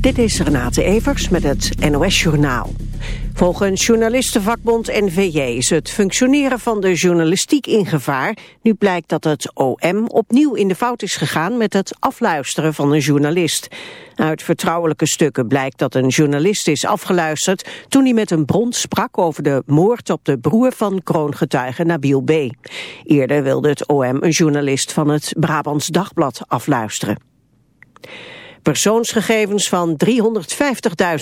Dit is Renate Evers met het NOS Journaal. Volgens journalistenvakbond NVJ is het functioneren van de journalistiek in gevaar. Nu blijkt dat het OM opnieuw in de fout is gegaan met het afluisteren van een journalist. Uit vertrouwelijke stukken blijkt dat een journalist is afgeluisterd toen hij met een bron sprak over de moord op de broer van kroongetuige Nabil B. Eerder wilde het OM een journalist van het Brabants Dagblad afluisteren. Persoonsgegevens van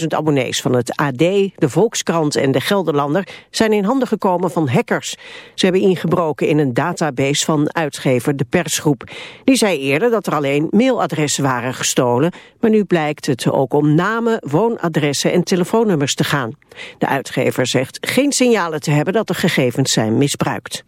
350.000 abonnees van het AD, de Volkskrant en de Gelderlander zijn in handen gekomen van hackers. Ze hebben ingebroken in een database van uitgever De Persgroep. Die zei eerder dat er alleen mailadressen waren gestolen, maar nu blijkt het ook om namen, woonadressen en telefoonnummers te gaan. De uitgever zegt geen signalen te hebben dat de gegevens zijn misbruikt.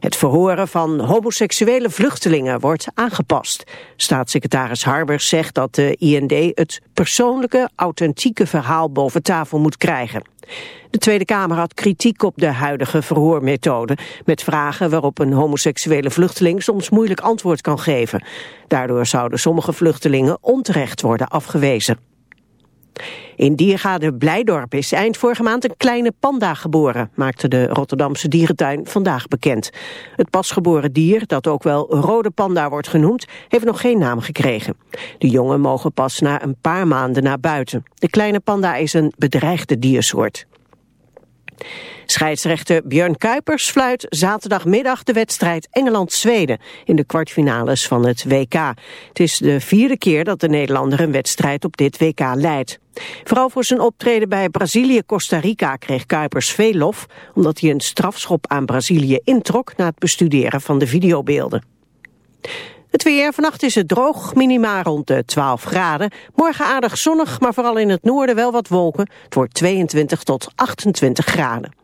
Het verhoren van homoseksuele vluchtelingen wordt aangepast. Staatssecretaris Harbers zegt dat de IND het persoonlijke, authentieke verhaal boven tafel moet krijgen. De Tweede Kamer had kritiek op de huidige verhoormethode... met vragen waarop een homoseksuele vluchteling soms moeilijk antwoord kan geven. Daardoor zouden sommige vluchtelingen onterecht worden afgewezen. In Diergaarde Blijdorp is eind vorige maand een kleine panda geboren, maakte de Rotterdamse dierentuin vandaag bekend. Het pasgeboren dier, dat ook wel rode panda wordt genoemd, heeft nog geen naam gekregen. De jongen mogen pas na een paar maanden naar buiten. De kleine panda is een bedreigde diersoort. Scheidsrechter Björn Kuipers fluit zaterdagmiddag de wedstrijd Engeland-Zweden in de kwartfinales van het WK. Het is de vierde keer dat de Nederlander een wedstrijd op dit WK leidt. Vooral voor zijn optreden bij Brazilië-Costa Rica kreeg Kuipers veel lof, omdat hij een strafschop aan Brazilië introk na het bestuderen van de videobeelden. Het weer, vannacht is het droog, minima rond de 12 graden. Morgen aardig zonnig, maar vooral in het noorden wel wat wolken. Het wordt 22 tot 28 graden.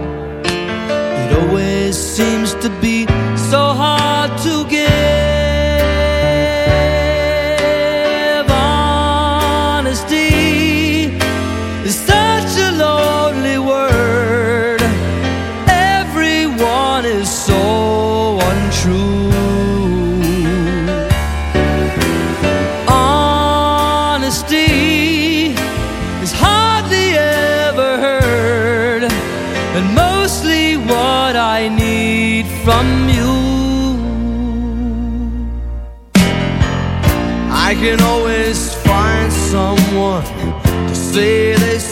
Seems to be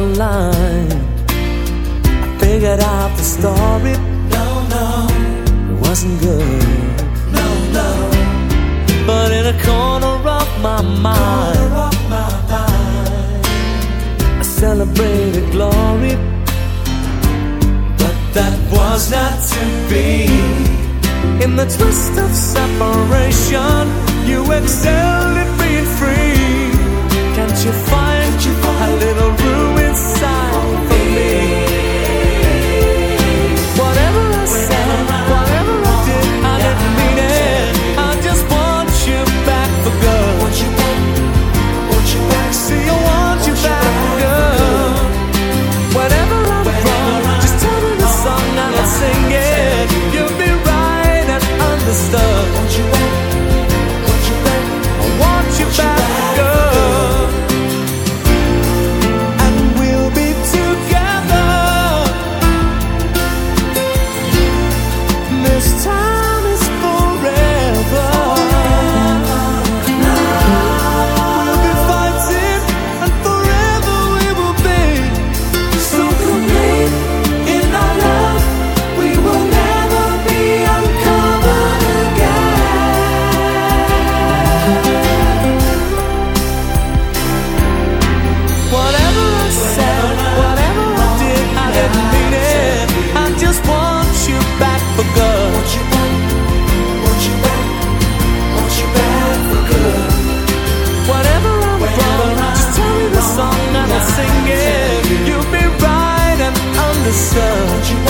the line. I figured out the story. No, no, it wasn't good. No, no. But in a corner of my mind, of my mind. I celebrated glory. But that was not to be. In the twist of separation, you excelled. the sun.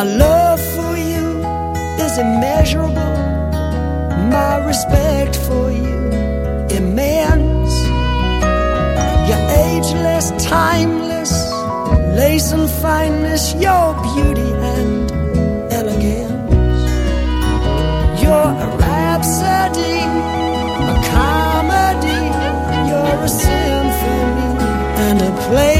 My love for you is immeasurable, my respect for you immense. You're ageless, timeless, lace and fineness, your beauty and elegance. You're a rhapsody, a comedy, you're a symphony and a play.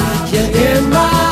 you in my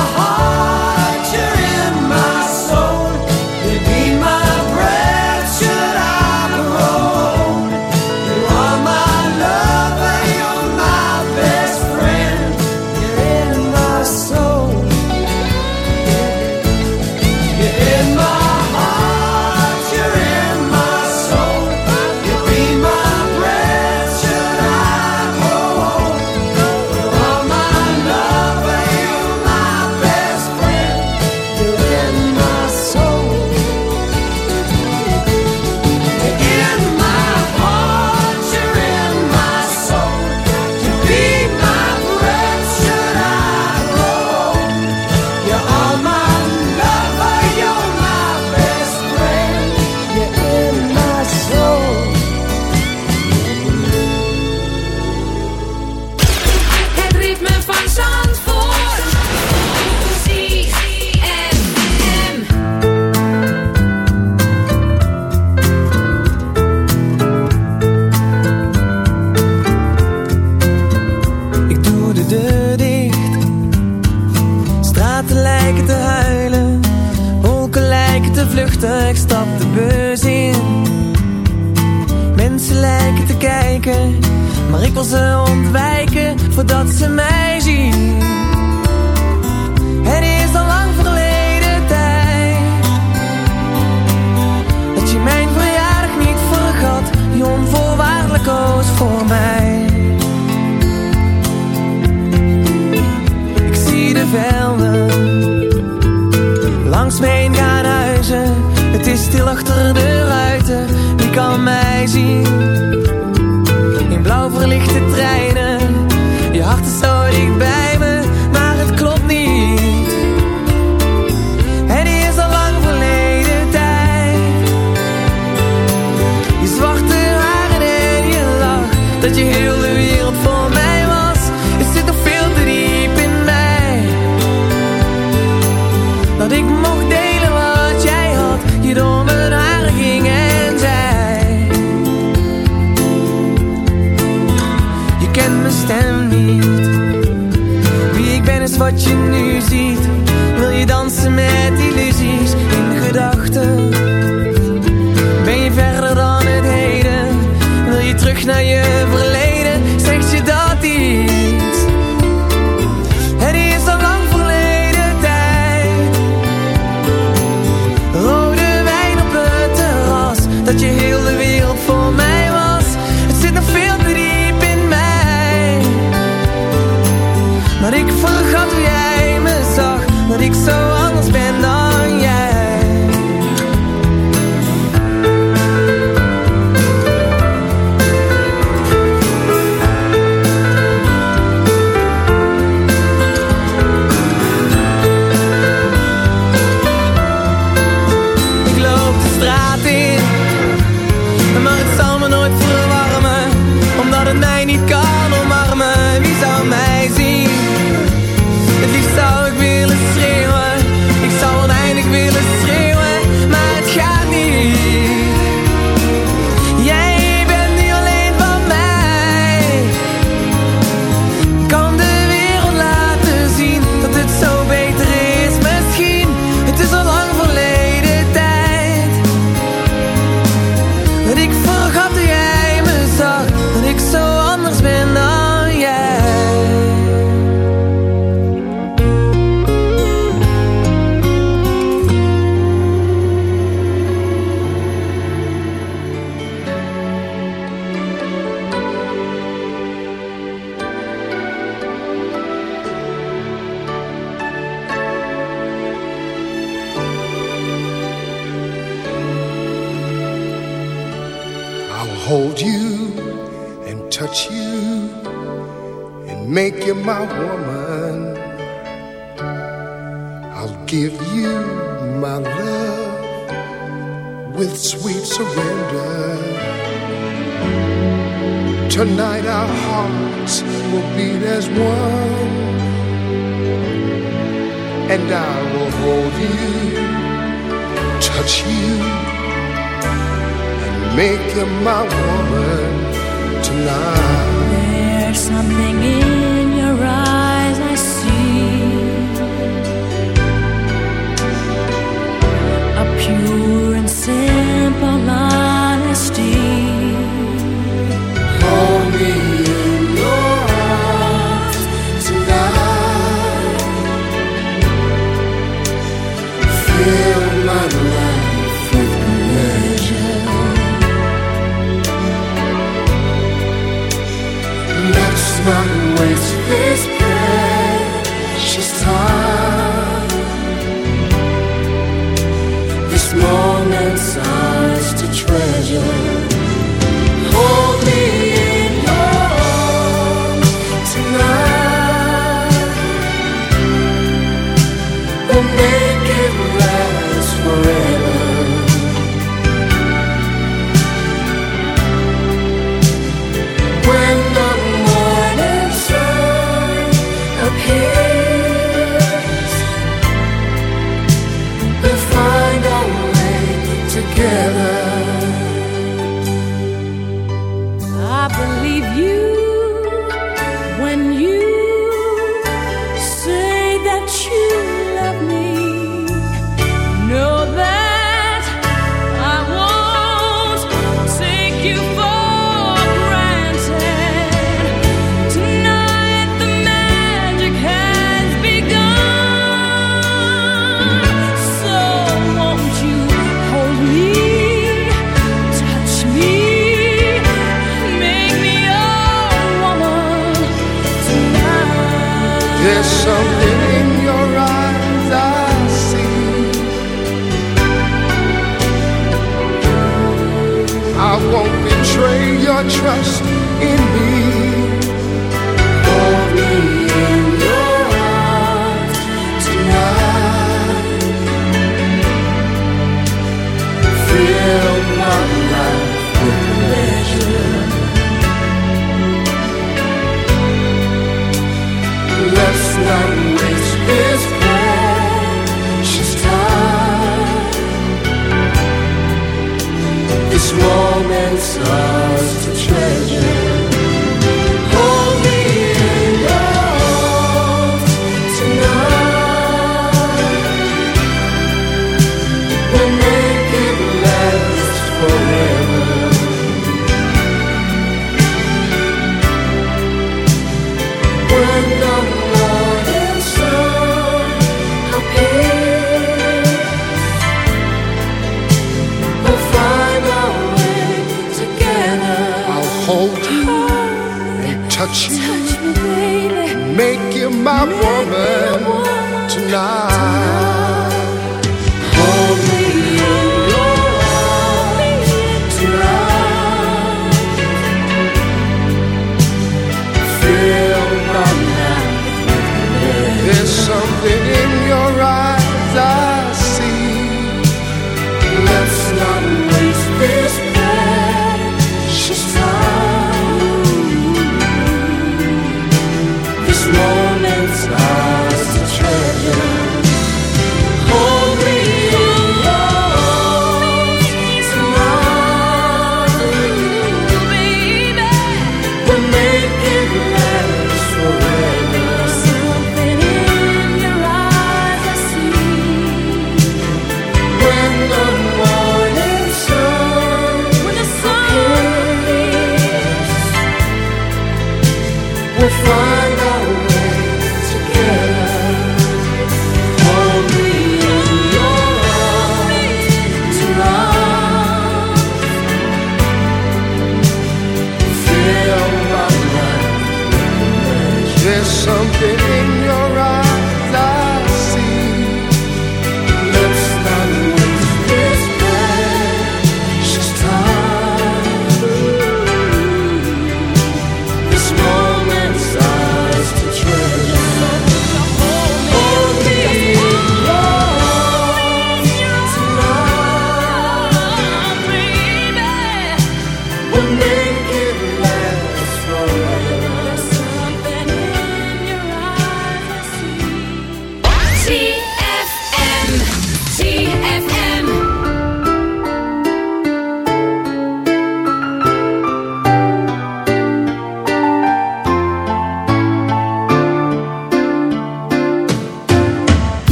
langs me gaan huizen. Het is stil achter de ruiten, wie kan mij zien?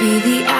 Be the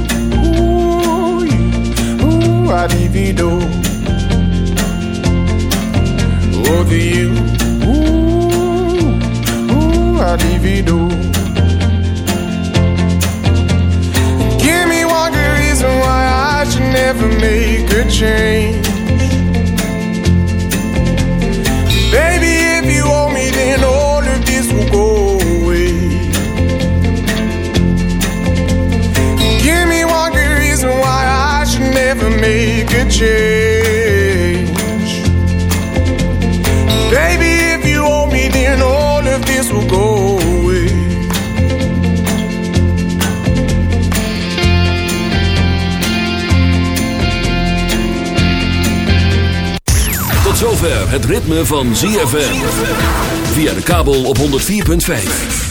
I divido. Oh, you, ooh, ooh, I. Give me one good reason why I should never make a change. Never make a change. Baby, if you owe me, then all of this will go away. Tot zover het ritme van ZFM. Via de kabel op 104.5.